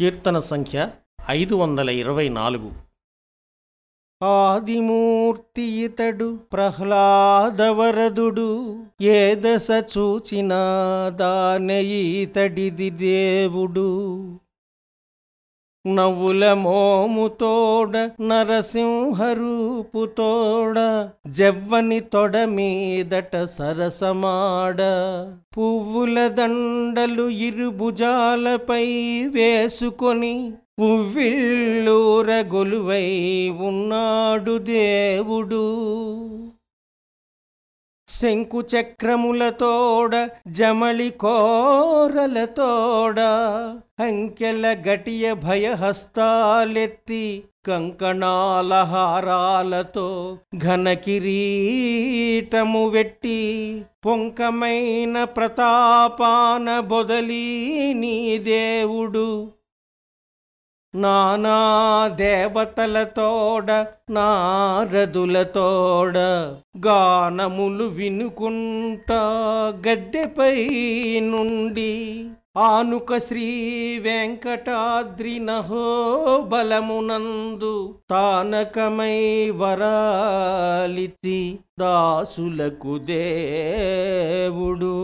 కీర్తన సంఖ్య ఐదు వందల ఇరవై నాలుగు. ఆదిమూర్తి ఇతడు ప్రహ్లాదవరదుడు ఏ దశ చూచినా దానయితడిది దేవుడు. నవ్వుల మోముతోడ నరసింహరూపుతోడ జవ్వని తొడ మీదట సరసమాడ. పువ్వుల దండలు ఇరుభుజాలపై వేసుకొని పువ్విళ్ళూర గొలువై ఉన్నాడు దేవుడు. శంకు చక్రములతోడ జమళి కోరలతోడ అంకెల గటియ భయహస్తాలెత్తి కంకణాల హారాలతో ఘన కిరీటము వెట్టి పొంకమైన ప్రతాపాన బొదలీ నీ దేవుడు. నానా దేవతలతోడ నారదులతోడ గానములు వినుకుంటా గద్దెపై నుండి. ఆనుక శ్రీ వెంకటాద్రి నహో బలమునందు తానకమై వరాలిచి దాసులకు దేవుడు.